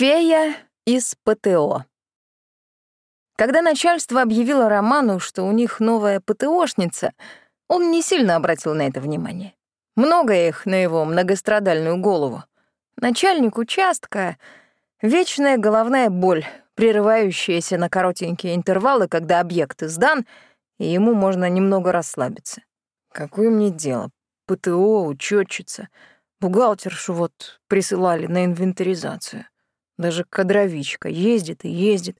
Фея из ПТО. Когда начальство объявило Роману, что у них новая ПТОшница, он не сильно обратил на это внимание. Много их на его многострадальную голову. Начальник участка — вечная головная боль, прерывающаяся на коротенькие интервалы, когда объект сдан, и ему можно немного расслабиться. Какое мне дело? ПТО, учетчица, бухгалтершу вот присылали на инвентаризацию. Даже кадровичка ездит и ездит.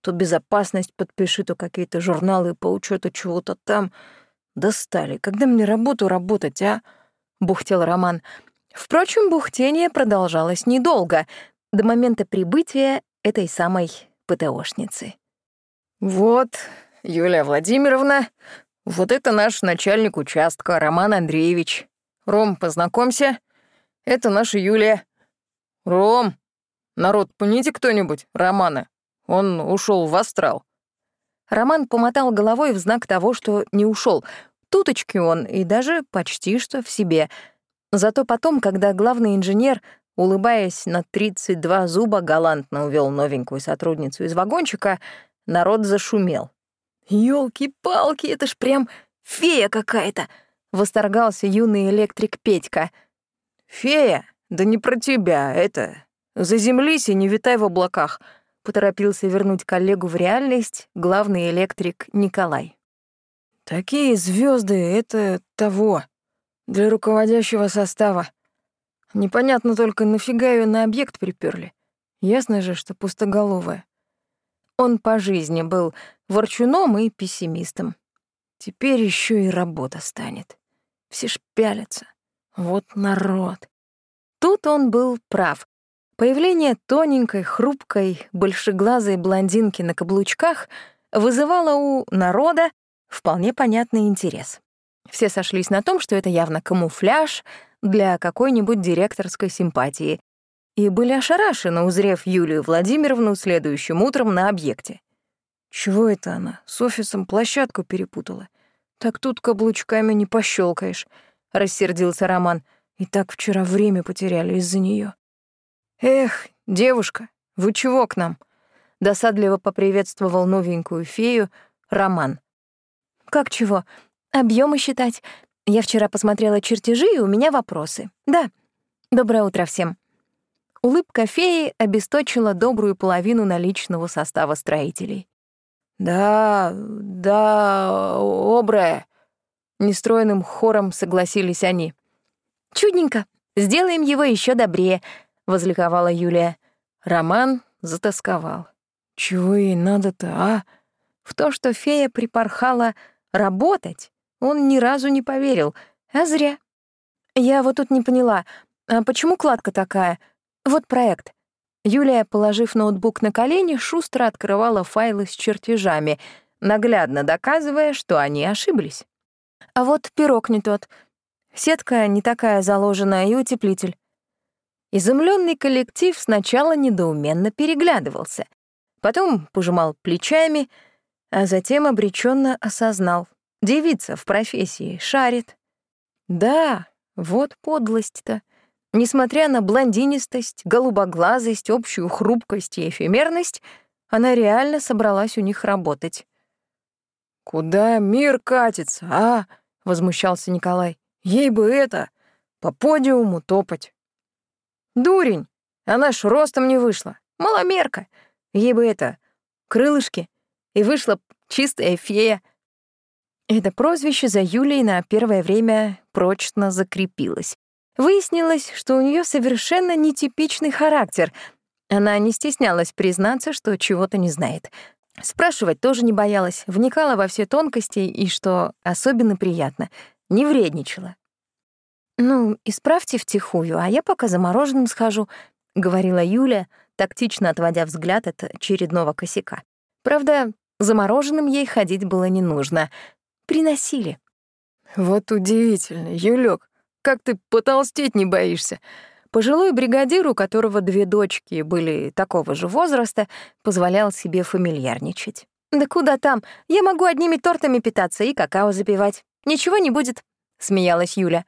То безопасность подпиши, то какие-то журналы по учету чего-то там. Достали. Когда мне работу работать, а? Бухтел Роман. Впрочем, бухтение продолжалось недолго, до момента прибытия этой самой ПТОшницы. «Вот, Юлия Владимировна, вот это наш начальник участка, Роман Андреевич. Ром, познакомься, это наша Юлия. Ром, Народ, пните кто-нибудь Романа. Он ушел в астрал. Роман помотал головой в знак того, что не ушел. Туточки он и даже почти что в себе. Зато потом, когда главный инженер, улыбаясь на 32 зуба, галантно увел новенькую сотрудницу из вагончика, народ зашумел. «Ёлки-палки, это ж прям фея какая-то!» — восторгался юный электрик Петька. «Фея? Да не про тебя, это «Заземлись и не витай в облаках», — поторопился вернуть коллегу в реальность главный электрик Николай. «Такие звезды это того, для руководящего состава. Непонятно только, нафига ее на объект приперли. Ясно же, что пустоголовая. Он по жизни был ворчуном и пессимистом. Теперь еще и работа станет. Все шпялятся. Вот народ. Тут он был прав. Появление тоненькой, хрупкой, большеглазой блондинки на каблучках вызывало у народа вполне понятный интерес. Все сошлись на том, что это явно камуфляж для какой-нибудь директорской симпатии, и были ошарашены, узрев Юлию Владимировну следующим утром на объекте. Чего это она с офисом площадку перепутала? Так тут каблучками не пощелкаешь, рассердился Роман. И так вчера время потеряли из-за нее. «Эх, девушка, вы чего к нам?» Досадливо поприветствовал новенькую фею Роман. «Как чего? Объемы считать. Я вчера посмотрела чертежи, и у меня вопросы. Да. Доброе утро всем». Улыбка феи обесточила добрую половину наличного состава строителей. «Да, да, обрая», — нестроенным хором согласились они. «Чудненько. Сделаем его еще добрее», — возликовала Юлия. Роман затасковал. Чего ей надо-то, а? В то, что фея припорхала работать, он ни разу не поверил, а зря. Я вот тут не поняла, а почему кладка такая? Вот проект. Юлия, положив ноутбук на колени, шустро открывала файлы с чертежами, наглядно доказывая, что они ошиблись. А вот пирог не тот. Сетка не такая заложенная и утеплитель. Изумленный коллектив сначала недоуменно переглядывался, потом пожимал плечами, а затем обреченно осознал. Девица в профессии шарит. Да, вот подлость-то. Несмотря на блондинистость, голубоглазость, общую хрупкость и эфемерность, она реально собралась у них работать. «Куда мир катится, а?» — возмущался Николай. «Ей бы это, по подиуму топать». Дурень! Она ж ростом не вышла. Маломерка. Ей бы это, крылышки. И вышла чистая фея. Это прозвище за Юлей на первое время прочно закрепилось. Выяснилось, что у нее совершенно нетипичный характер. Она не стеснялась признаться, что чего-то не знает. Спрашивать тоже не боялась, вникала во все тонкости и, что особенно приятно, не вредничала. «Ну, исправьте втихую, а я пока за мороженым схожу», — говорила Юля, тактично отводя взгляд от очередного косяка. Правда, за мороженым ей ходить было не нужно. Приносили. «Вот удивительно, Юлёк, как ты потолстеть не боишься?» Пожилой бригадир, у которого две дочки были такого же возраста, позволял себе фамильярничать. «Да куда там? Я могу одними тортами питаться и какао запивать. Ничего не будет», — смеялась Юля.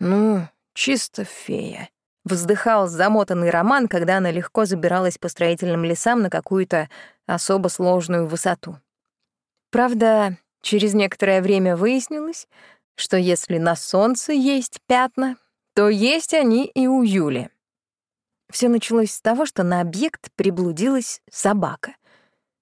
«Ну, чисто фея», — вздыхал замотанный Роман, когда она легко забиралась по строительным лесам на какую-то особо сложную высоту. Правда, через некоторое время выяснилось, что если на солнце есть пятна, то есть они и у Юли. Все началось с того, что на объект приблудилась собака.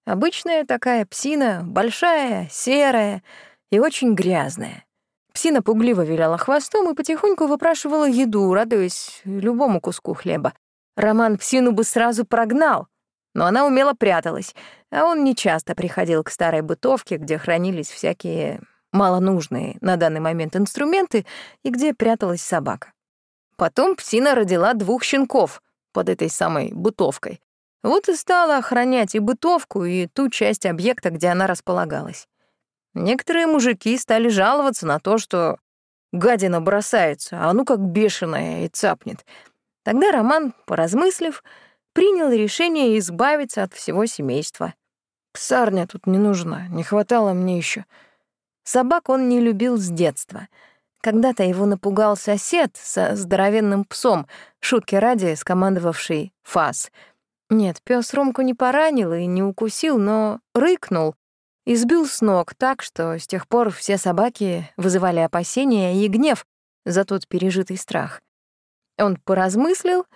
Обычная такая псина, большая, серая и очень грязная. Псина пугливо виляла хвостом и потихоньку выпрашивала еду, радуясь любому куску хлеба. Роман псину бы сразу прогнал, но она умело пряталась, а он нечасто приходил к старой бытовке, где хранились всякие малонужные на данный момент инструменты и где пряталась собака. Потом псина родила двух щенков под этой самой бытовкой. Вот и стала охранять и бытовку, и ту часть объекта, где она располагалась. Некоторые мужики стали жаловаться на то, что гадина бросается, а ну как бешеная и цапнет. Тогда Роман, поразмыслив, принял решение избавиться от всего семейства. Псарня тут не нужна, не хватало мне еще. Собак он не любил с детства. Когда-то его напугал сосед со здоровенным псом, шутки ради скомандовавший «фас». Нет, пес Ромку не поранил и не укусил, но рыкнул, и сбил с ног так, что с тех пор все собаки вызывали опасения и гнев за тот пережитый страх. Он поразмыслил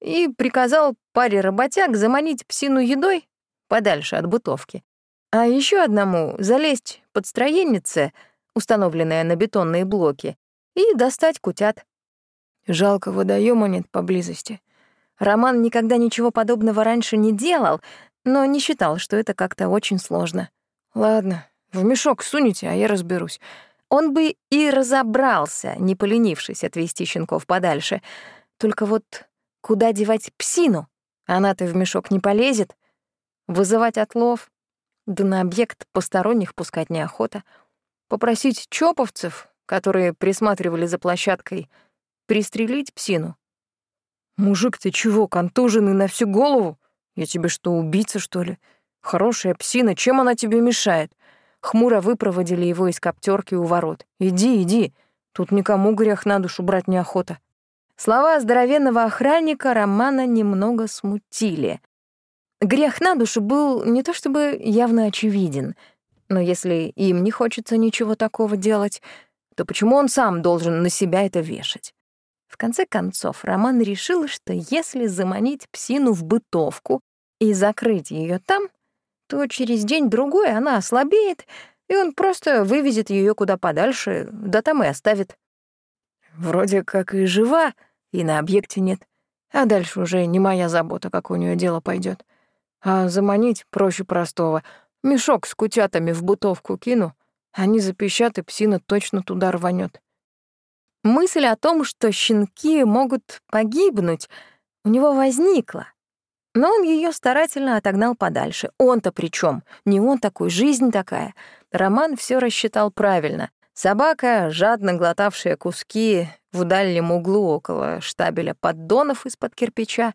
и приказал паре работяг заманить псину едой подальше от бытовки, а еще одному залезть под строеннице, установленное на бетонные блоки, и достать кутят. Жалко, водоема нет поблизости. Роман никогда ничего подобного раньше не делал, но не считал, что это как-то очень сложно. Ладно, в мешок суните, а я разберусь. Он бы и разобрался, не поленившись отвести щенков подальше. Только вот куда девать псину? Она-то в мешок не полезет. Вызывать отлов? Да на объект посторонних пускать неохота. Попросить чоповцев, которые присматривали за площадкой, пристрелить псину. «Мужик, ты чего, контуженный на всю голову? Я тебе что, убийца, что ли?» Хорошая псина, чем она тебе мешает? Хмуро выпроводили его из коптерки у ворот. Иди, иди, тут никому грех на душу брать неохота. Слова здоровенного охранника Романа немного смутили. Грех на душу был не то чтобы явно очевиден, но если им не хочется ничего такого делать, то почему он сам должен на себя это вешать? В конце концов, Роман решил, что если заманить псину в бытовку и закрыть ее там, то через день-другой она ослабеет, и он просто вывезет ее куда подальше, да там и оставит. Вроде как и жива, и на объекте нет. А дальше уже не моя забота, как у нее дело пойдет. А заманить проще простого. Мешок с кутятами в бутовку кину, они запищат, и псина точно туда рванет. Мысль о том, что щенки могут погибнуть, у него возникла, но он ее старательно отогнал подальше. Он-то при чем? Не он такой, жизнь такая. Роман все рассчитал правильно. Собака, жадно глотавшая куски в дальнем углу около штабеля поддонов из-под кирпича,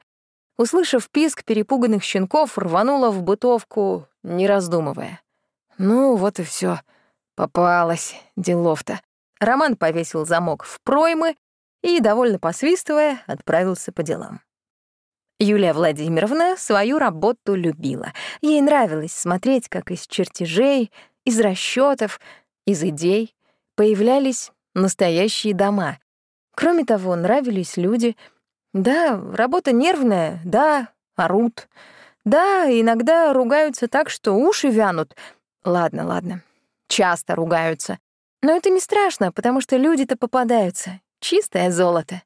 услышав писк перепуганных щенков, рванула в бытовку, не раздумывая. Ну, вот и все. Попалась, делов-то. Роман повесил замок в проймы и, довольно посвистывая, отправился по делам. Юлия Владимировна свою работу любила. Ей нравилось смотреть, как из чертежей, из расчетов, из идей появлялись настоящие дома. Кроме того, нравились люди. Да, работа нервная, да, орут. Да, иногда ругаются так, что уши вянут. Ладно, ладно, часто ругаются. Но это не страшно, потому что люди-то попадаются. Чистое золото.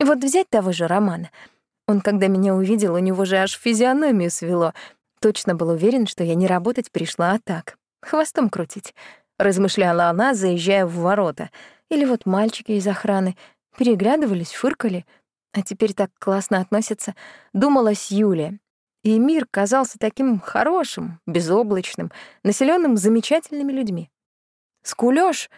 Вот взять того же Романа — он, когда меня увидел, у него же аж физиономию свело. Точно был уверен, что я не работать пришла, а так, хвостом крутить. Размышляла она, заезжая в ворота. Или вот мальчики из охраны переглядывались, фыркали, а теперь так классно относятся. Думалась Юлия. И мир казался таким хорошим, безоблачным, населенным замечательными людьми. Скулёж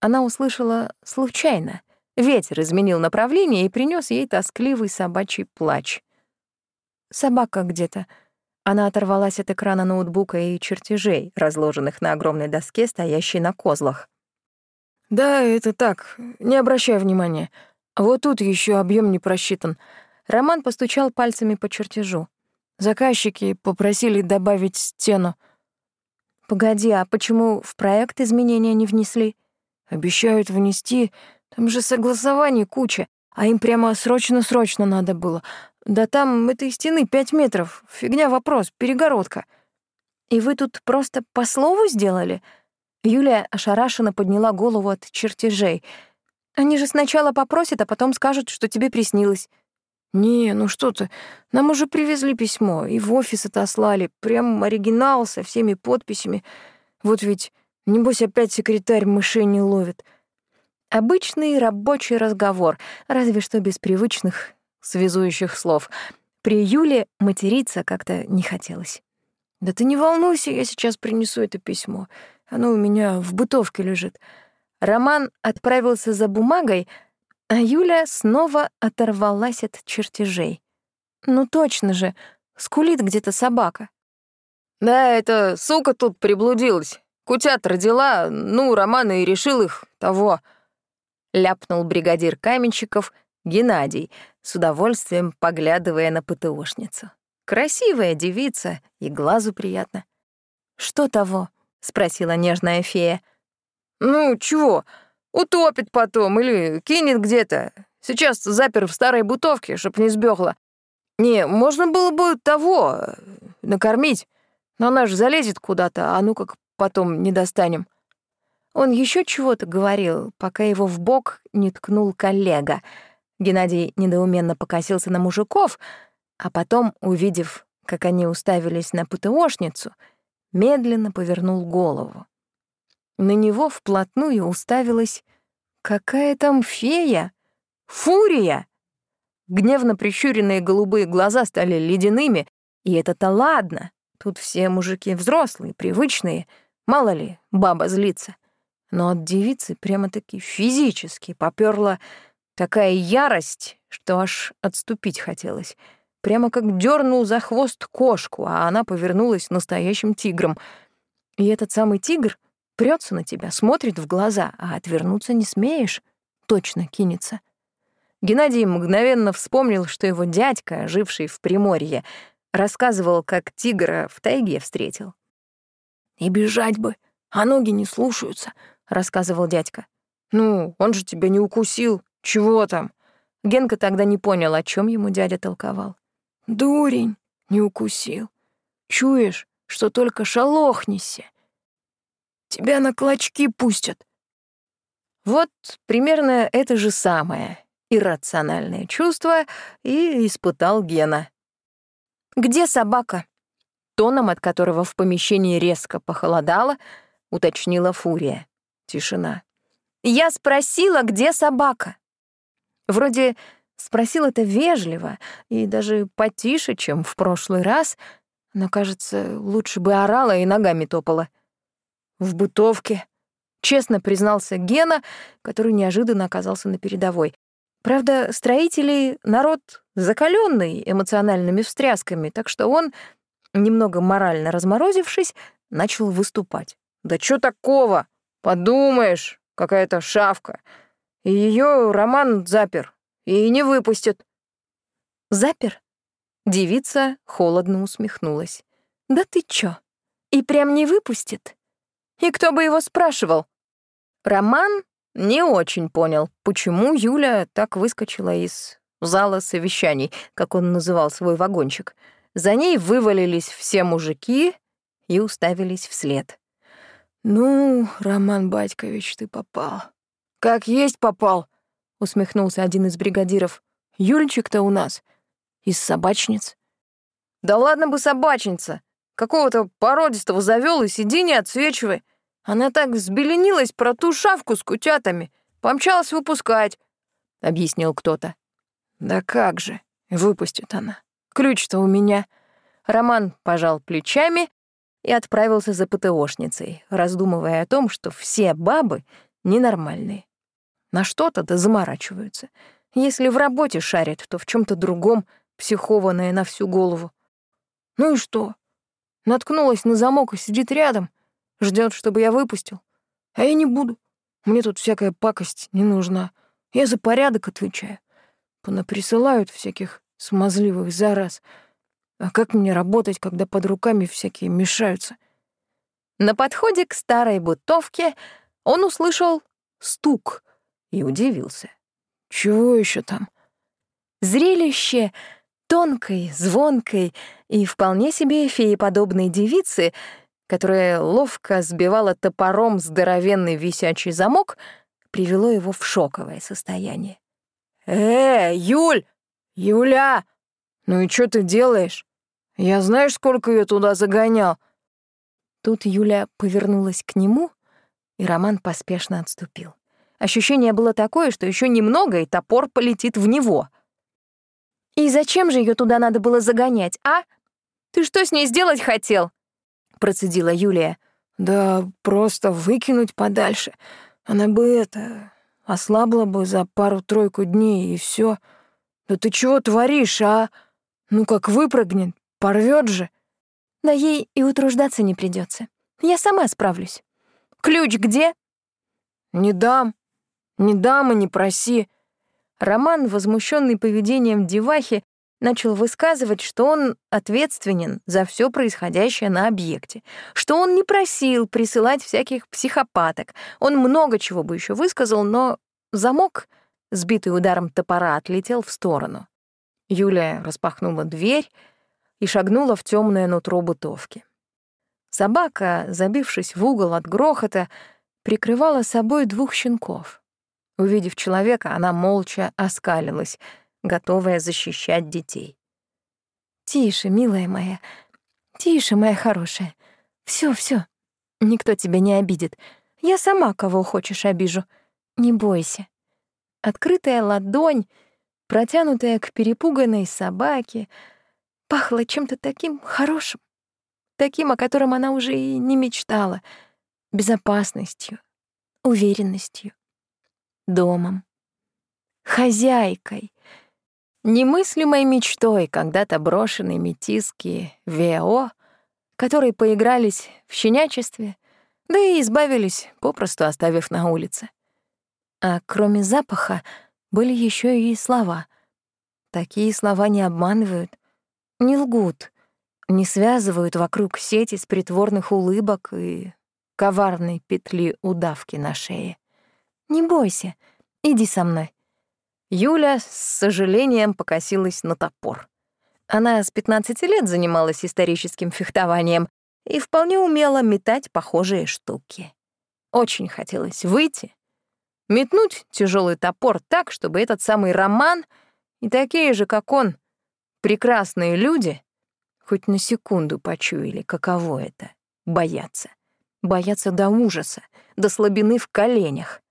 она услышала случайно — Ветер изменил направление и принес ей тоскливый собачий плач. «Собака где-то». Она оторвалась от экрана ноутбука и чертежей, разложенных на огромной доске, стоящей на козлах. «Да, это так, не обращай внимания. Вот тут еще объем не просчитан. Роман постучал пальцами по чертежу. Заказчики попросили добавить стену. Погоди, а почему в проект изменения не внесли? Обещают внести, там же согласований куча, а им прямо срочно-срочно надо было. Да там этой стены пять метров, фигня вопрос, перегородка. И вы тут просто по слову сделали? Юлия ошарашенно подняла голову от чертежей. Они же сначала попросят, а потом скажут, что тебе приснилось. «Не, ну что ты, нам уже привезли письмо, и в офис отослали, прям оригинал со всеми подписями. Вот ведь, небось, опять секретарь мышей не ловит». Обычный рабочий разговор, разве что без привычных связующих слов. При Юле материться как-то не хотелось. «Да ты не волнуйся, я сейчас принесу это письмо. Оно у меня в бытовке лежит». Роман отправился за бумагой, а Юля снова оторвалась от чертежей. Ну точно же, скулит где-то собака. Да, эта сука тут приблудилась. Кутят родила, ну, Роман и решил их того. Ляпнул бригадир каменщиков Геннадий, с удовольствием поглядывая на ПТОшницу. Красивая девица, и глазу приятно. «Что того?» — спросила нежная фея. «Ну, чего? Утопит потом или кинет где-то. Сейчас запер в старой бутовке, чтоб не сбегла. Не, можно было бы того, накормить. Но она же залезет куда-то, а ну как потом не достанем. Он еще чего-то говорил, пока его в бок не ткнул коллега. Геннадий недоуменно покосился на мужиков, а потом, увидев, как они уставились на ПТОшницу, медленно повернул голову. На него вплотную уставилась какая там фея, фурия. Гневно прищуренные голубые глаза стали ледяными, и это-то ладно. Тут все мужики взрослые, привычные, мало ли, баба злится. Но от девицы прямо-таки физически попёрла такая ярость, что аж отступить хотелось. Прямо как дернул за хвост кошку, а она повернулась настоящим тигром. И этот самый тигр — прется на тебя, смотрит в глаза, а отвернуться не смеешь, точно кинется. Геннадий мгновенно вспомнил, что его дядька, живший в Приморье, рассказывал, как тигра в тайге встретил. «И бежать бы, а ноги не слушаются», — рассказывал дядька. «Ну, он же тебя не укусил. Чего там?» Генка тогда не понял, о чем ему дядя толковал. «Дурень, не укусил. Чуешь, что только шалохнешься, Тебя на клочки пустят. Вот примерно это же самое иррациональное чувство и испытал Гена. «Где собака?» Тоном, от которого в помещении резко похолодало, уточнила Фурия. Тишина. «Я спросила, где собака?» Вроде спросил это вежливо и даже потише, чем в прошлый раз, но, кажется, лучше бы орала и ногами топала в бытовке», — честно признался Гена, который неожиданно оказался на передовой. Правда, строители — народ закаленный эмоциональными встрясками, так что он, немного морально разморозившись, начал выступать. «Да чё такого? Подумаешь, какая-то шавка. И её Роман запер, и не выпустит». «Запер?» Девица холодно усмехнулась. «Да ты чё? И прям не выпустит?» И кто бы его спрашивал? Роман не очень понял, почему Юля так выскочила из зала совещаний, как он называл свой вагончик. За ней вывалились все мужики и уставились вслед. «Ну, Роман Батькович, ты попал». «Как есть попал», — усмехнулся один из бригадиров. «Юльчик-то у нас из собачниц». «Да ладно бы собачница. Какого-то породистого завел и сиди не отсвечивай. Она так взбеленилась про ту шавку с кутятами, помчалась выпускать», — объяснил кто-то. «Да как же, выпустит она. Ключ-то у меня». Роман пожал плечами и отправился за ПТОшницей, раздумывая о том, что все бабы ненормальные. На что-то-то заморачиваются. Если в работе шарят, то в чем то другом, психованная на всю голову. Ну и что? Наткнулась на замок и сидит рядом — Ждет, чтобы я выпустил. А я не буду. Мне тут всякая пакость не нужна. Я за порядок отвечаю. Понаприсылают всяких смазливых зараз. А как мне работать, когда под руками всякие мешаются? На подходе к старой бутовке он услышал стук и удивился. Чего еще там? Зрелище тонкой, звонкой и вполне себе фееподобной девицы, которая ловко сбивала топором здоровенный висячий замок, привело его в шоковое состояние. «Э, Юль! Юля! Ну и что ты делаешь? Я знаешь, сколько ее туда загонял?» Тут Юля повернулась к нему, и Роман поспешно отступил. Ощущение было такое, что еще немного, и топор полетит в него. «И зачем же ее туда надо было загонять, а? Ты что с ней сделать хотел?» Процедила Юлия. «Да просто выкинуть подальше. Она бы это... ослабла бы за пару-тройку дней, и все. Да ты чего творишь, а? Ну как выпрыгнет, порвет же». Да ей и утруждаться не придется. Я сама справлюсь. Ключ где? Не дам. Не дам и не проси. Роман, возмущенный поведением девахи, начал высказывать, что он ответственен за все происходящее на объекте, что он не просил присылать всяких психопаток. Он много чего бы еще высказал, но замок, сбитый ударом топора, отлетел в сторону. Юлия распахнула дверь и шагнула в темное нутро бытовки. Собака, забившись в угол от грохота, прикрывала собой двух щенков. Увидев человека, она молча оскалилась, готовая защищать детей. «Тише, милая моя, тише, моя хорошая. Все, все. Никто тебя не обидит. Я сама кого хочешь обижу. Не бойся». Открытая ладонь, протянутая к перепуганной собаке, пахла чем-то таким хорошим, таким, о котором она уже и не мечтала, безопасностью, уверенностью домом, хозяйкой, немыслимой мечтой когда-то брошенной метиски ВО, которые поигрались в щенячестве, да и избавились, попросту оставив на улице. А кроме запаха были еще и слова. Такие слова не обманывают, не лгут, не связывают вокруг сети с притворных улыбок и коварной петли удавки на шее. Не бойся, иди со мной». Юля с сожалением покосилась на топор. Она с 15 лет занималась историческим фехтованием и вполне умела метать похожие штуки. Очень хотелось выйти, метнуть тяжелый топор так, чтобы этот самый Роман и такие же, как он, прекрасные люди хоть на секунду почуяли, каково это — бояться. Бояться до ужаса, до слабины в коленях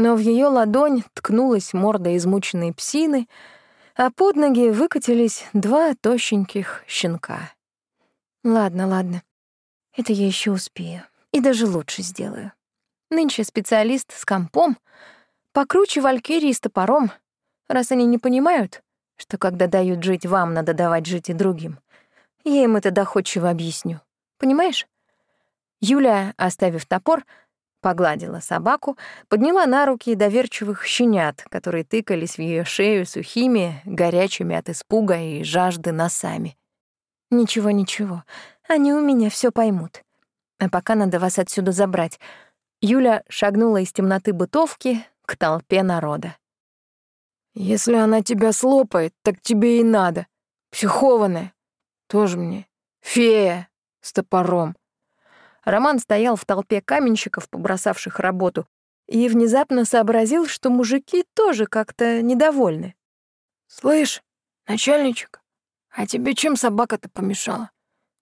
но в ее ладонь ткнулась морда измученной псины, а под ноги выкатились два тощеньких щенка. Ладно, ладно, это я еще успею, и даже лучше сделаю. Нынче специалист с компом покруче валькирии с топором, раз они не понимают, что когда дают жить вам, надо давать жить и другим. Я им это доходчиво объясню. Понимаешь? Юля, оставив топор, Погладила собаку, подняла на руки доверчивых щенят, которые тыкались в ее шею сухими, горячими от испуга и жажды носами. «Ничего, ничего, они у меня все поймут. А пока надо вас отсюда забрать». Юля шагнула из темноты бытовки к толпе народа. «Если она тебя слопает, так тебе и надо. Психованная. Тоже мне. Фея с топором. Роман стоял в толпе каменщиков, побросавших работу, и внезапно сообразил, что мужики тоже как-то недовольны. «Слышь, начальничек, а тебе чем собака-то помешала?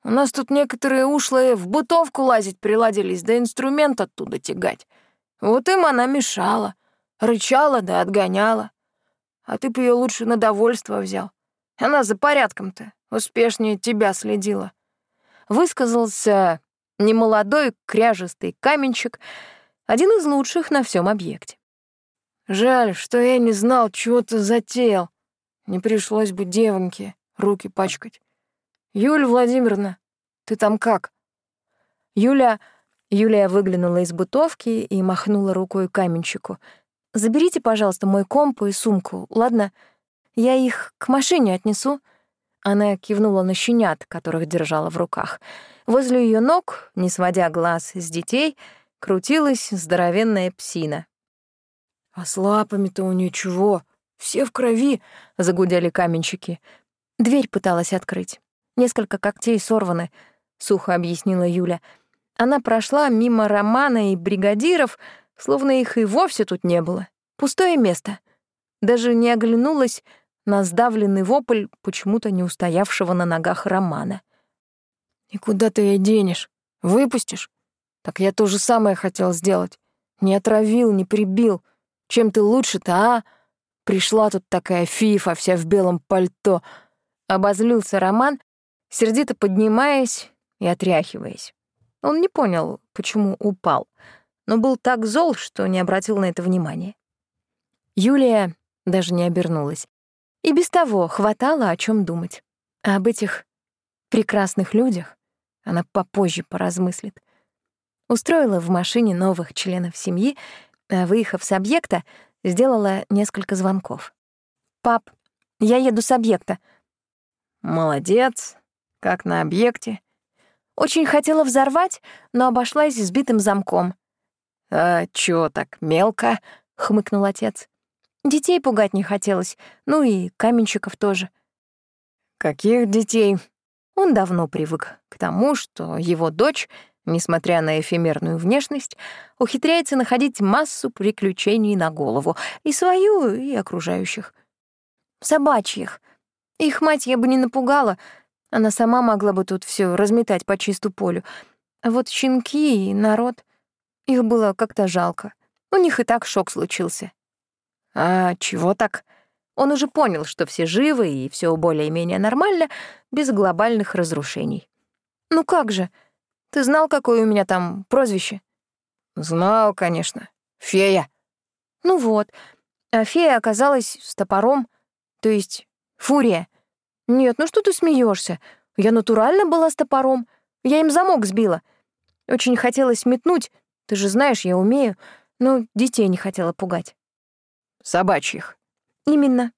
У нас тут некоторые ушлые в бытовку лазить приладились, да инструмент оттуда тягать. Вот им она мешала, рычала да отгоняла. А ты бы ее лучше на довольство взял. Она за порядком-то успешнее тебя следила». Высказался немолодой кряжестый каменщик, один из лучших на всем объекте. «Жаль, что я не знал, чего ты затеял. Не пришлось бы девоньке руки пачкать. Юль Владимировна, ты там как?» Юля... Юлия выглянула из бытовки и махнула рукой каменщику. Заберите, пожалуйста, мой комп и сумку, ладно? Я их к машине отнесу». Она кивнула на щенят, которых держала в руках. Возле ее ног, не сводя глаз с детей, крутилась здоровенная псина. «А с лапами-то у нее чего? Все в крови!» — загудели каменщики. Дверь пыталась открыть. Несколько когтей сорваны, — сухо объяснила Юля. Она прошла мимо Романа и бригадиров, словно их и вовсе тут не было. Пустое место. Даже не оглянулась на сдавленный вопль почему-то не устоявшего на ногах Романа. «И куда ты ее денешь? Выпустишь? Так я то же самое хотел сделать. Не отравил, не прибил. Чем ты лучше-то, а? Пришла тут такая фифа, вся в белом пальто». Обозлился Роман, сердито поднимаясь и отряхиваясь. Он не понял, почему упал, но был так зол, что не обратил на это внимания. Юлия даже не обернулась. И без того хватало о чем думать. А об этих прекрасных людях она попозже поразмыслит. Устроила в машине новых членов семьи, а, выехав с объекта, сделала несколько звонков. «Пап, я еду с объекта». «Молодец. Как на объекте?» Очень хотела взорвать, но обошлась сбитым замком. «А чё так мелко?» — хмыкнул отец. Детей пугать не хотелось, ну и каменщиков тоже. «Каких детей?» Он давно привык к тому, что его дочь, несмотря на эфемерную внешность, ухитряется находить массу приключений на голову, и свою, и окружающих. Собачьих. Их мать я бы не напугала, она сама могла бы тут все разметать по чисту полю. А вот щенки и народ, их было как-то жалко. У них и так шок случился. А чего так? Он уже понял, что все живы и все более-менее нормально, без глобальных разрушений. «Ну как же? Ты знал, какое у меня там прозвище?» «Знал, конечно. Фея». «Ну вот. А фея оказалась с топором, то есть фурия. Нет, ну что ты смеешься? Я натурально была с топором. Я им замок сбила. Очень хотелось метнуть, ты же знаешь, я умею, но детей не хотела пугать». «Собачьих». «Именно».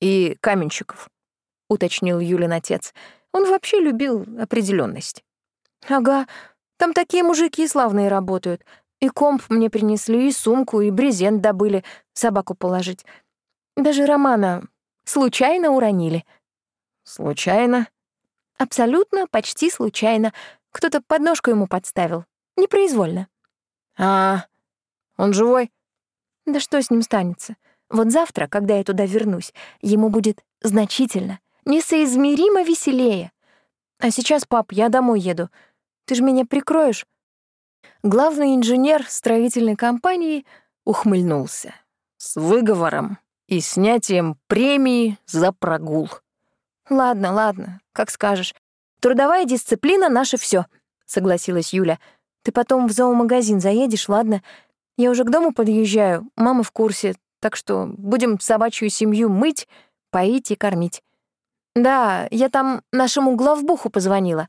«И каменщиков», — уточнил Юлин отец. Он вообще любил определенность. «Ага, там такие мужики славные работают. И комп мне принесли, и сумку, и брезент добыли, собаку положить. Даже Романа случайно уронили». «Случайно?» «Абсолютно, почти случайно. Кто-то подножку ему подставил. Непроизвольно». «А, он живой?» «Да что с ним станется? Вот завтра, когда я туда вернусь, ему будет значительно, несоизмеримо веселее. А сейчас, пап, я домой еду. Ты же меня прикроешь?» Главный инженер строительной компании ухмыльнулся. С выговором и снятием премии за прогул. «Ладно, ладно, как скажешь. Трудовая дисциплина — наше все, согласилась Юля. «Ты потом в зоомагазин заедешь, ладно? Я уже к дому подъезжаю, мама в курсе, так что будем собачью семью мыть, поить и кормить. Да, я там нашему главбуху позвонила».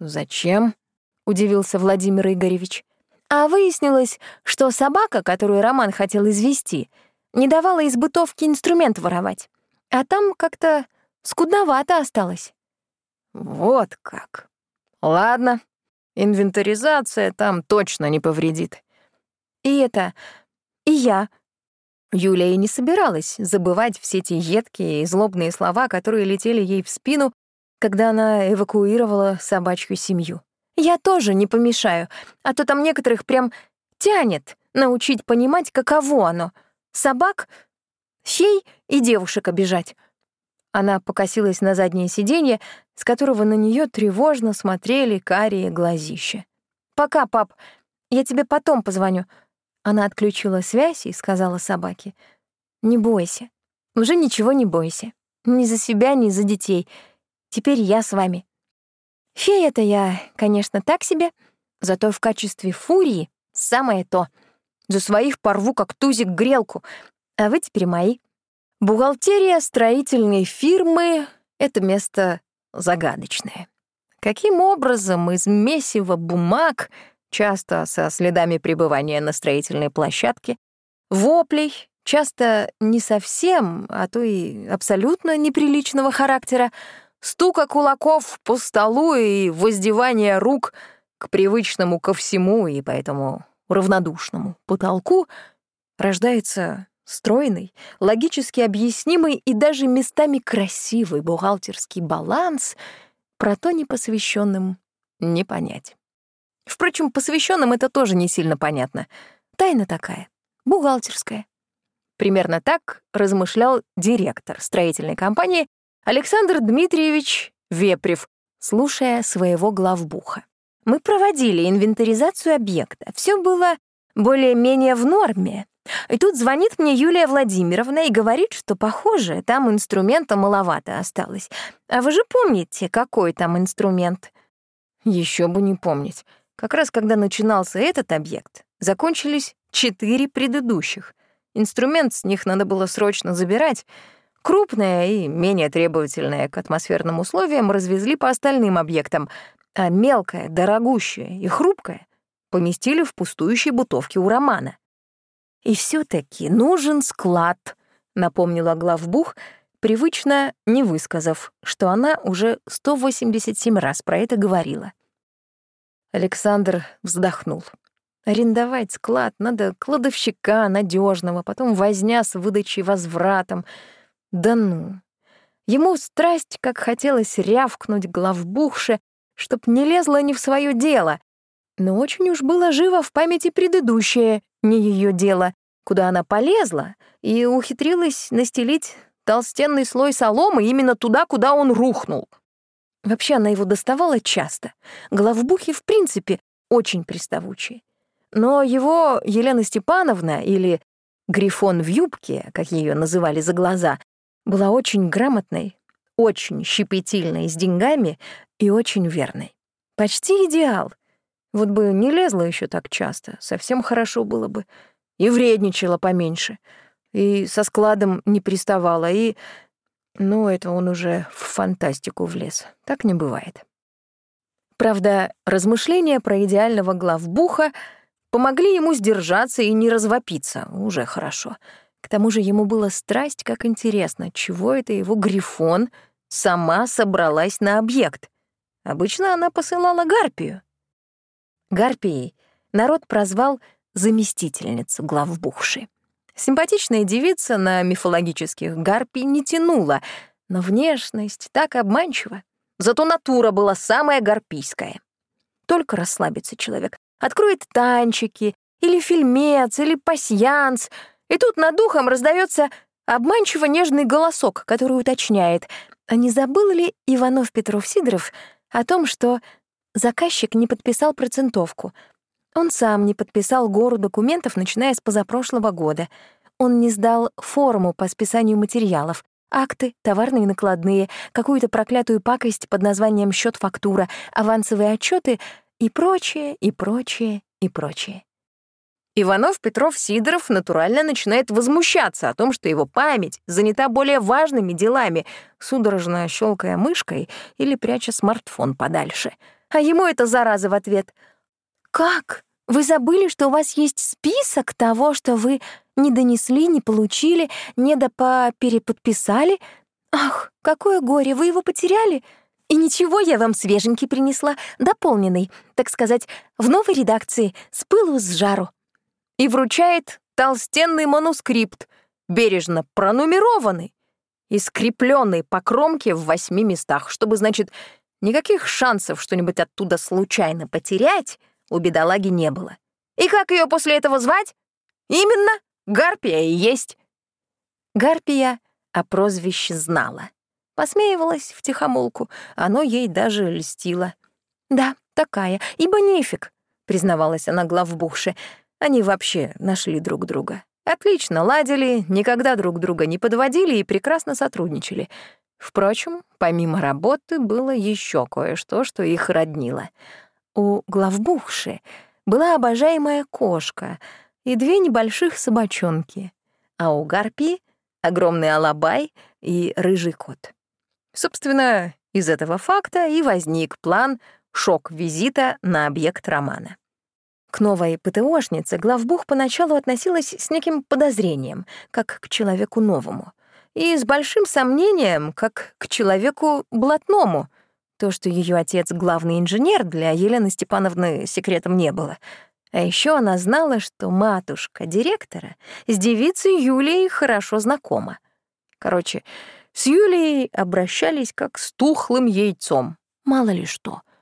«Зачем?» — удивился Владимир Игоревич. А выяснилось, что собака, которую Роман хотел извести, не давала из бытовки инструмент воровать. А там как-то скудновато осталось. Вот как. Ладно, инвентаризация там точно не повредит. И это... И я. Юля и не собиралась забывать все те едкие и злобные слова, которые летели ей в спину, когда она эвакуировала собачью семью. Я тоже не помешаю, а то там некоторых прям тянет научить понимать, каково оно — собак, фей и девушек обижать. Она покосилась на заднее сиденье, с которого на нее тревожно смотрели карие глазища. «Пока, пап, я тебе потом позвоню». Она отключила связь и сказала собаке, «Не бойся, уже ничего не бойся. Ни за себя, ни за детей. Теперь я с вами. Фея-то я, конечно, так себе, зато в качестве фурии самое то. За своих порву, как тузик, грелку, а вы теперь мои». Бухгалтерия строительной фирмы — это место загадочное. Каким образом из месива бумаг, часто со следами пребывания на строительной площадке, воплей, часто не совсем, а то и абсолютно неприличного характера, стука кулаков по столу и воздевания рук к привычному ко всему и поэтому равнодушному потолку рождается стройный, логически объяснимый и даже местами красивый бухгалтерский баланс, про то непосвященным не понять. Впрочем, посвященным это тоже не сильно понятно. Тайна такая, бухгалтерская. Примерно так размышлял директор строительной компании Александр Дмитриевич Вепрев, слушая своего главбуха. Мы проводили инвентаризацию объекта. Все было более-менее в норме. И тут звонит мне Юлия Владимировна и говорит, что, похоже, там инструмента маловато осталось. А вы же помните, какой там инструмент? Еще бы не помнить. Как раз когда начинался этот объект, закончились четыре предыдущих. Инструмент с них надо было срочно забирать. Крупное и менее требовательное к атмосферным условиям развезли по остальным объектам, а мелкое, дорогущее и хрупкое поместили в пустующей бутовке у Романа. «И все таки нужен склад», — напомнила главбух, привычно не высказав, что она уже 187 раз про это говорила. Александр вздохнул. Арендовать склад надо кладовщика надежного, потом возня с выдачей возвратом. Да ну. Ему страсть, как хотелось рявкнуть главбухше, чтоб не лезла не в свое дело. Но очень уж было живо в памяти предыдущее, не ее дело, куда она полезла и ухитрилась настелить толстенный слой соломы именно туда, куда он рухнул. Вообще она его доставала часто. Главбухи, в принципе, очень приставучие. Но его Елена Степановна, или Грифон в юбке, как ее называли за глаза, была очень грамотной, очень щепетильной с деньгами и очень верной. Почти идеал. Вот бы не лезла еще так часто, совсем хорошо было бы. И вредничала поменьше. И со складом не приставала, и ну, это он уже в фантастику влез. Так не бывает. Правда, размышления про идеального главбуха помогли ему сдержаться и не развопиться. Уже хорошо. К тому же ему было страсть, как интересно, чего это его Грифон сама собралась на объект. Обычно она посылала Гарпию. Гарпией народ прозвал заместительницу главбухши. Симпатичная девица на мифологических гарпий не тянула, но внешность так обманчива. Зато натура была самая гарпийская. Только расслабится человек, откроет танчики, или фильмец, или пасьянс, и тут над духом раздается обманчиво нежный голосок, который уточняет, а не забыл ли Иванов Петров Сидоров о том, что заказчик не подписал процентовку — он сам не подписал гору документов, начиная с позапрошлого года. Он не сдал форму по списанию материалов, акты, товарные накладные, какую-то проклятую пакость под названием счет-фактура, авансовые отчеты и прочее, и прочее, и прочее. Иванов, Петров, Сидоров натурально начинает возмущаться о том, что его память занята более важными делами, судорожно щелкая мышкой или пряча смартфон подальше. А ему это зараза в ответ — «Как? Вы забыли, что у вас есть список того, что вы не донесли, не получили, не переподписали? Ах, какое горе, вы его потеряли? И ничего, я вам свеженький принесла, дополненный, так сказать, в новой редакции, с пылу с жару». И вручает толстенный манускрипт, бережно пронумерованный и скрепленный по кромке в восьми местах, чтобы, значит, никаких шансов что-нибудь оттуда случайно потерять — у бедолаги не было. И как ее после этого звать? Именно, Гарпия и есть. Гарпия о прозвище знала. Посмеивалась втихомолку, оно ей даже льстило. «Да, такая, ибо нефиг», — признавалась она главбухше. Они вообще нашли друг друга. Отлично ладили, никогда друг друга не подводили и прекрасно сотрудничали. Впрочем, помимо работы было еще кое-что, что их роднило — у главбухши была обожаемая кошка и две небольших собачонки, а у гарпии — огромный алабай и рыжий кот. Собственно, из этого факта и возник план шок-визита на объект романа. К новой ПТОшнице главбух поначалу относилась с неким подозрением, как к человеку новому, и с большим сомнением, как к человеку блатному. То, что ее отец главный инженер, для Елены Степановны секретом не было. А еще она знала, что матушка директора с девицей Юлией хорошо знакома. Короче, с Юлией обращались как с тухлым яйцом. Мало ли что —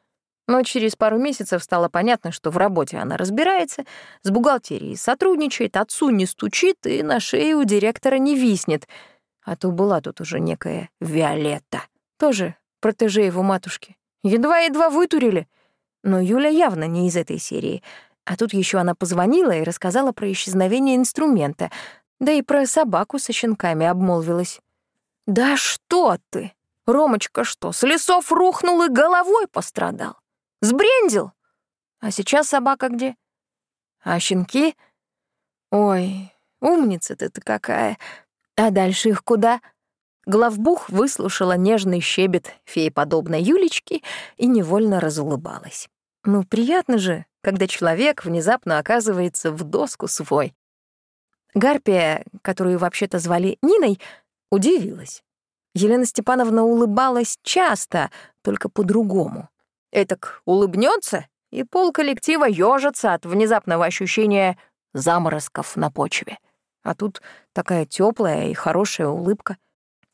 но через пару месяцев стало понятно, что в работе она разбирается, с бухгалтерией сотрудничает, отцу не стучит и на шее у директора не виснет. А то была тут уже некая Виолетта, тоже протеже его матушки. Едва-едва вытурили. Но Юля явно не из этой серии. А тут еще она позвонила и рассказала про исчезновение инструмента, да и про собаку со щенками обмолвилась. «Да что ты! Ромочка что, с лесов рухнул и головой пострадал? Сбрендил. А сейчас собака где? А щенки? Ой, умница ты какая. А дальше их куда? Главбух выслушала нежный щебет фееподобной Юлечки и невольно разулыбалась. Ну, приятно же, когда человек внезапно оказывается в доску свой. Гарпия, которую вообще-то звали Ниной, удивилась. Елена Степановна улыбалась часто, только по-другому. Этак улыбнется, и пол коллектива ёжится от внезапного ощущения заморозков на почве. А тут такая теплая и хорошая улыбка.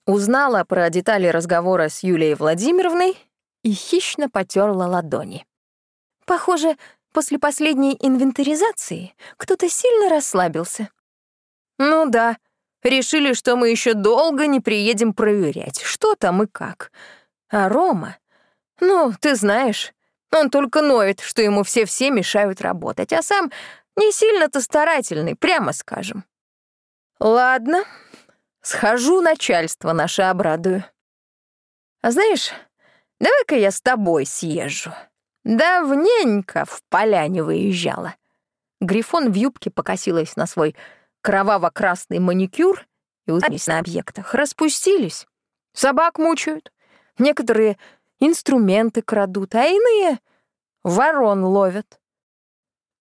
Узнала про детали разговора с Юлией Владимировной и хищно потерла ладони. Похоже, после последней инвентаризации кто-то сильно расслабился. Ну да, решили, что мы еще долго не приедем проверять, что там и как. А Рома ну, ты знаешь, он только ноет, что ему все-все мешают работать, а сам не сильно-то старательный, прямо скажем. Ладно, схожу начальство наше обрадую. А знаешь, давай-ка я с тобой съезжу. Давненько в поляне выезжала. Грифон в юбке покосилась на свой кроваво-красный маникюр и узнались на объектах. Распустились. Собак мучают. Некоторые инструменты крадут, а иные ворон ловят.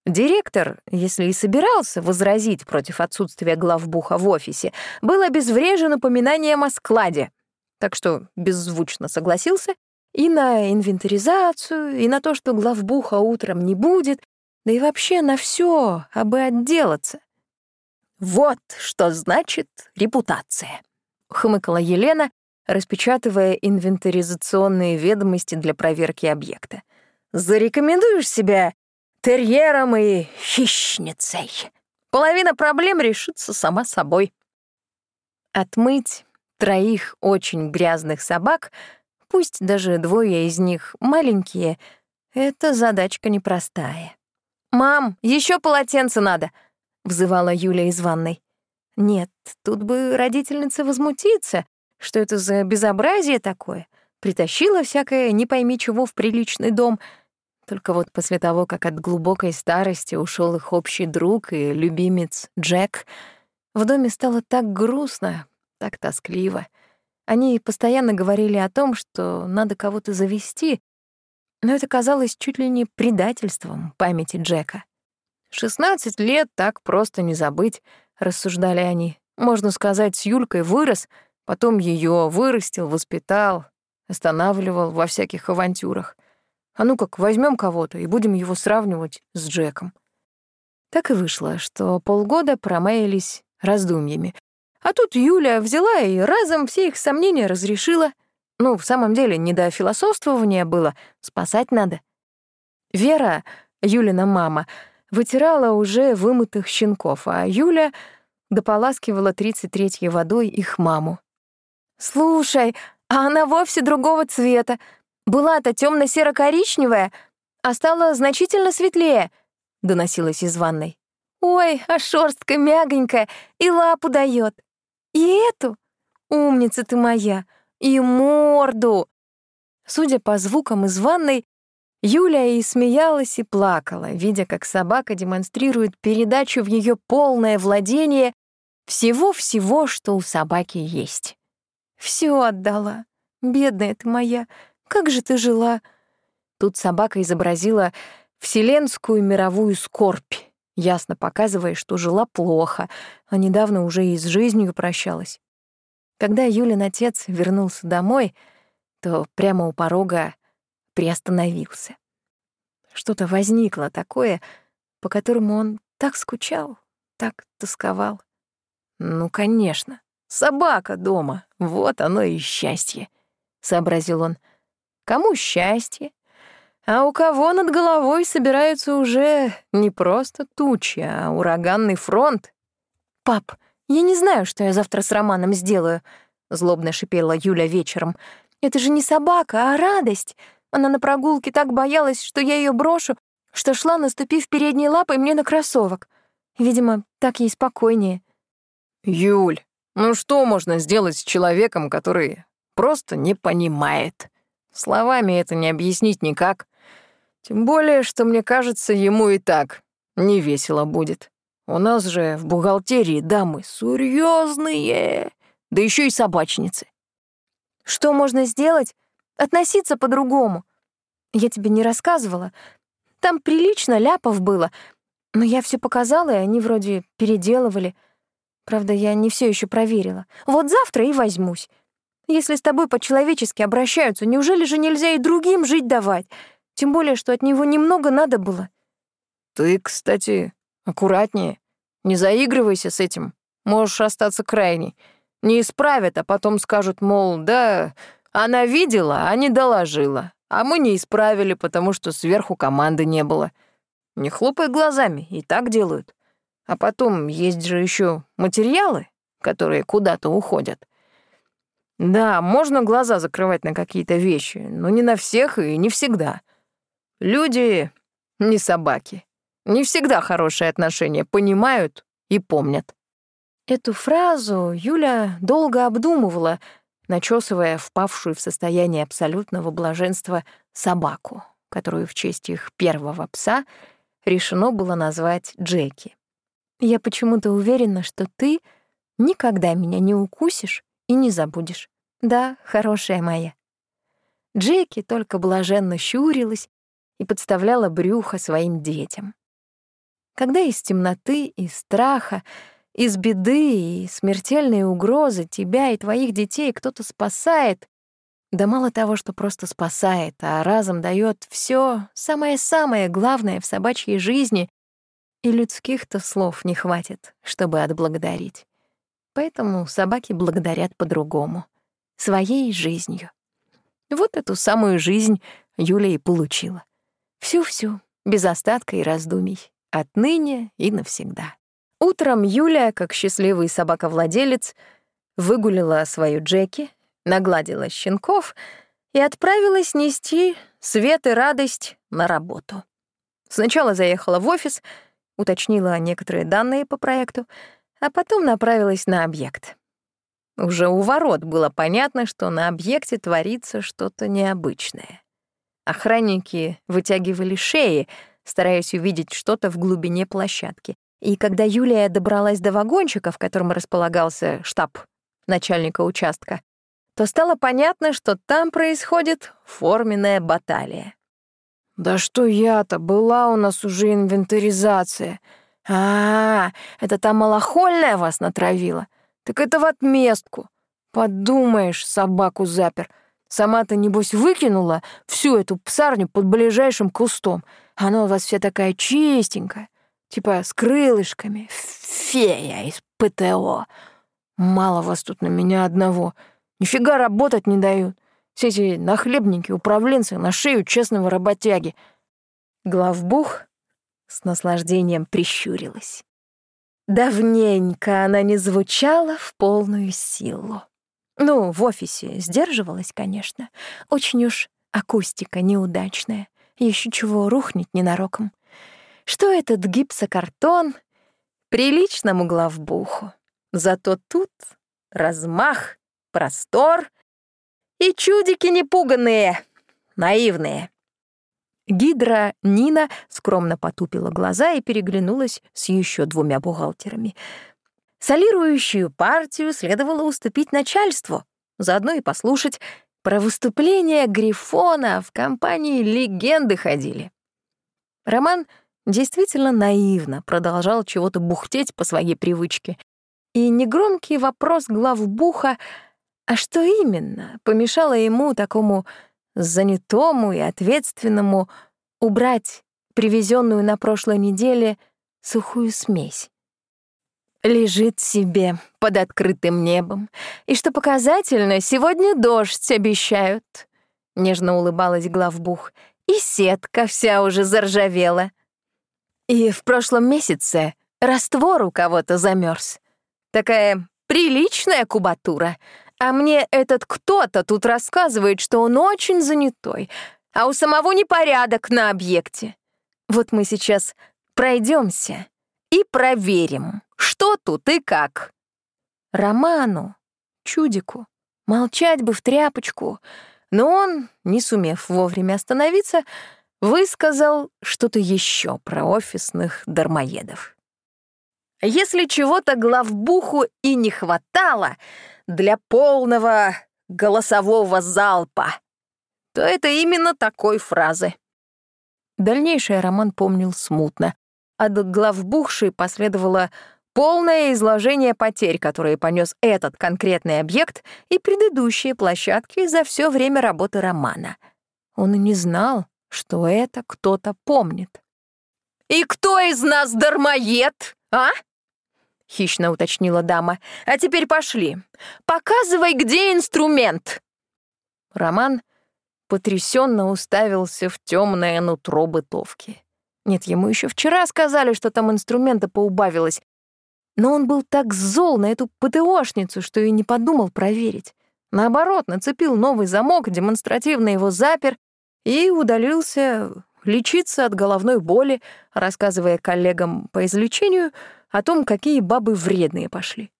Директор, если и собирался возразить против отсутствия главбуха в офисе, был обезврежен упоминанием о складе, так что беззвучно согласился и на инвентаризацию, и на то, что главбуха утром не будет, да и вообще на все, абы отделаться. «Вот что значит репутация», — хмыкала Елена, распечатывая инвентаризационные ведомости для проверки объекта. «Зарекомендуешь себя терьером и хищницей. Половина проблем решится сама собой». Отмыть троих очень грязных собак, пусть даже двое из них маленькие, это задачка непростая. «Мам, еще полотенце надо!» — взывала Юля из ванной. Нет, тут бы родительница возмутиться, что это за безобразие такое? Притащила всякое не пойми чего в приличный дом. Только вот после того, как от глубокой старости ушел их общий друг и любимец Джек, в доме стало так грустно, так тоскливо. Они постоянно говорили о том, что надо кого-то завести, но это казалось чуть ли не предательством памяти Джека. «Шестнадцать лет так просто не забыть», — рассуждали они. «Можно сказать, с Юлькой вырос — Потом ее вырастил, воспитал, останавливал во всяких авантюрах. А ну как, возьмем кого-то и будем его сравнивать с Джеком. Так и вышло, что полгода промаялись раздумьями. А тут Юля взяла и разом все их сомнения разрешила. Ну, в самом деле, не до философствования было, спасать надо. Вера, Юлина мама, вытирала уже вымытых щенков, а Юля дополаскивала 33-й водой их маму. «Слушай, а она вовсе другого цвета. Была-то темно серо коричневая а стала значительно светлее», — доносилась из ванной. «Ой, а шерстка мягонькая и лапу дает. И эту? Умница ты моя! И морду!» Судя по звукам из ванной, Юля и смеялась, и плакала, видя, как собака демонстрирует передачу в ее полное владение всего-всего, что у собаки есть. Все отдала. Бедная ты моя, как же ты жила?» Тут собака изобразила вселенскую мировую скорбь, ясно показывая, что жила плохо, а недавно уже и с жизнью прощалась. Когда Юлин отец вернулся домой, то прямо у порога приостановился. Что-то возникло такое, по которому он так скучал, так тосковал. Ну, конечно, собака дома, вот оно и счастье, — сообразил он. Кому счастье? А у кого над головой собираются уже не просто тучи, а ураганный фронт? «Пап, я не знаю, что я завтра с Романом сделаю», — злобно шипела Юля вечером. «Это же не собака, а радость. Она на прогулке так боялась, что я ее брошу, что шла, наступив передней лапой мне на кроссовок. Видимо, так ей спокойнее. «Юль, ну что можно сделать с человеком, который просто не понимает? Словами это не объяснить никак. Тем более, что, мне кажется, ему и так не весело будет. У нас же в бухгалтерии дамы серьезные, да еще и собачницы. Что можно сделать? относиться по-другому. Я тебе не рассказывала. Там прилично ляпов было, но я все показала, и они вроде переделывали. Правда, я не все еще проверила. Вот завтра и возьмусь. Если с тобой по-человечески обращаются, неужели же нельзя и другим жить давать? Тем более, что от него немного надо было. Ты, кстати, аккуратнее. Не заигрывайся с этим. Можешь остаться крайней. Не исправят, а потом скажут, мол, да, она видела, а не доложила. А мы не исправили, потому что сверху команды не было. Не хлопай глазами, и так делают. А потом есть же еще материалы, которые куда-то уходят. Да, можно глаза закрывать на какие-то вещи, но не на всех и не всегда. Люди не собаки. Не всегда хорошие отношения понимают и помнят. Эту фразу Юля долго обдумывала, начесывая впавшую в состояние абсолютного блаженства собаку, которую в честь их первого пса решено было назвать Джеки. «Я почему-то уверена, что ты никогда меня не укусишь и не забудешь. Да, хорошая моя». Джеки только блаженно щурилась и подставляла брюхо своим детям. Когда из темноты и страха из беды и смертельной угрозы тебя и твоих детей кто-то спасает, да мало того, что просто спасает, а разом дает все самое-самое главное в собачьей жизни, и людских-то слов не хватит, чтобы отблагодарить. Поэтому собаки благодарят по-другому, своей жизнью. Вот эту самую жизнь Юля и получила. Всю-всю, без остатка и раздумий, отныне и навсегда. Утром Юля, как счастливый собаковладелец, выгулила свою Джеки, нагладила щенков и отправилась нести свет и радость на работу. Сначала заехала в офис, уточнила некоторые данные по проекту, а потом направилась на объект. Уже у ворот было понятно, что на объекте творится что-то необычное. Охранники вытягивали шеи, стараясь увидеть что-то в глубине площадки, и когда Юлия добралась до вагончика, в котором располагался штаб начальника участка, то стало понятно, что там происходит форменная баталия. «Да что я-то, была у нас уже инвентаризация. А, это та малохольная вас натравила? Так это в отместку. Подумаешь, собаку запер. Сама-то, небось, выкинула всю эту псарню под ближайшим кустом. Она у вас вся такая чистенькая. Типа с крылышками. Фея из ПТО. Мало вас тут на меня одного. Нифига работать не дают. Все эти нахлебники, управленцы на шею честного работяги. Главбух с наслаждением прищурилась. Давненько она не звучала в полную силу. Ну, в офисе сдерживалась, конечно. Очень уж акустика неудачная. Еще чего рухнет ненароком что этот гипсокартон приличному главбуху. Зато тут размах, простор и чудики непуганные, наивные. Гидра Нина скромно потупила глаза и переглянулась с еще двумя бухгалтерами. Солирующую партию следовало уступить начальству, заодно и послушать про выступление Грифона в компании «Легенды» ходили. Роман действительно наивно продолжал чего-то бухтеть по своей привычке. И негромкий вопрос главбуха «А что именно?» помешало ему, такому занятому и ответственному, убрать привезенную на прошлой неделе сухую смесь. Лежит себе под открытым небом. И что показательно, сегодня дождь обещают. Нежно улыбалась главбух. И сетка вся уже заржавела. И в прошлом месяце раствор у кого-то замерз. Такая приличная кубатура. А мне этот кто-то тут рассказывает, что он очень занятой, а у самого непорядок на объекте. Вот мы сейчас пройдемся и проверим, что тут и как. Роману, чудику, молчать бы в тряпочку, но он, не сумев вовремя остановиться, высказал что-то еще про офисных дармоедов. Если чего-то главбуху и не хватало для полного голосового залпа, то это именно такой фразы. Дальнейшее Роман помнил смутно. От главбухши последовало полное изложение потерь, которые понес этот конкретный объект и предыдущие площадки за все время работы Романа. Он и не знал, что это кто-то помнит. «И кто из нас дармоед, а?» — хищно уточнила дама. «А теперь пошли. Показывай, где инструмент!» Роман потрясенно уставился в темное нутро бытовки. Нет, ему еще вчера сказали, что там инструмента поубавилось, но он был так зол на эту ПТОшницу, что и не подумал проверить. Наоборот, нацепил новый замок, демонстративно его запер и удалился лечиться от головной боли, рассказывая коллегам по излечению о том, какие бабы вредные пошли.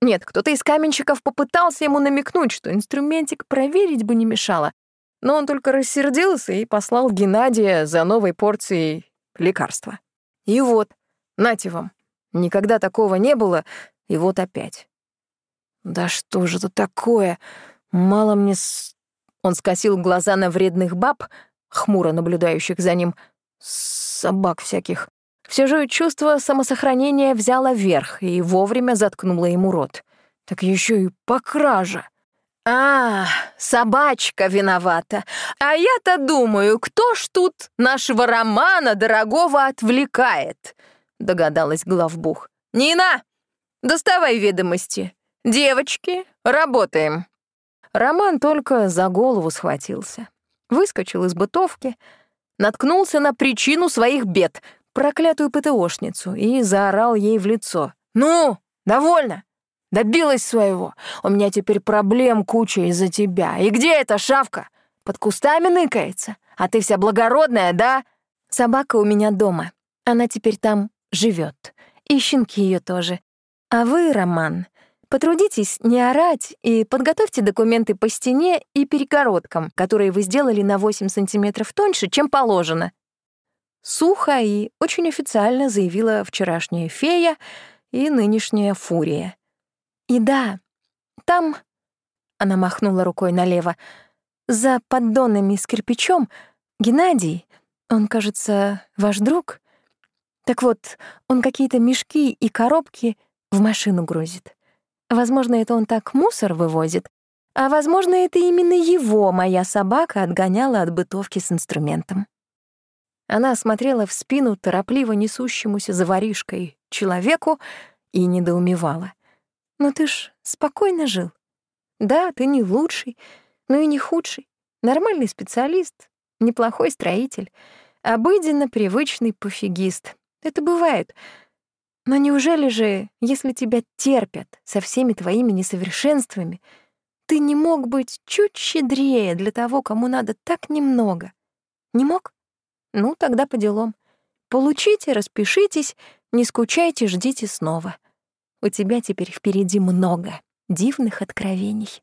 Нет, кто-то из каменщиков попытался ему намекнуть, что инструментик проверить бы не мешало, но он только рассердился и послал Геннадия за новой порцией лекарства. И вот, нате вам, никогда такого не было, и вот опять. «Да что же это такое? Мало мне с...» Он скосил глаза на вредных баб, хмуро наблюдающих за ним, собак всяких. Все же чувство самосохранения взяло верх и вовремя заткнуло ему рот. Так еще и по краже. «А, собачка виновата. А я-то думаю, кто ж тут нашего Романа дорогого отвлекает?» — догадалась главбух. «Нина, доставай ведомости. Девочки, работаем». Роман только за голову схватился. Выскочил из бытовки, наткнулся на причину своих бед, проклятую ПТОшницу, и заорал ей в лицо. «Ну, довольно! Добилась своего. У меня теперь проблем куча из-за тебя. И где эта шавка? Под кустами ныкается? А ты вся благородная, да? Собака у меня дома. Она теперь там живет. И щенки ее тоже. А вы, Роман, потрудитесь не орать и подготовьте документы по стене и перегородкам, которые вы сделали на 8 сантиметров тоньше, чем положено. Сухо и очень официально заявила вчерашняя фея и нынешняя фурия. И да, там, она махнула рукой налево, за поддонами с кирпичом Геннадий, он, кажется, ваш друг. Так вот, он какие-то мешки и коробки в машину грузит. Возможно, это он так мусор вывозит, а возможно, это именно его моя собака отгоняла от бытовки с инструментом. Она смотрела в спину торопливо несущемуся за воришкой человеку и недоумевала. Но ты ж спокойно жил. Да, ты не лучший, но и не худший. Нормальный специалист, неплохой строитель, обыденно привычный пофигист. Это бывает. Но неужели же, если тебя терпят со всеми твоими несовершенствами, ты не мог быть чуть щедрее для того, кому надо так немного? Не мог? Ну, тогда по делам. Получите, распишитесь, не скучайте, ждите снова. У тебя теперь впереди много дивных откровений.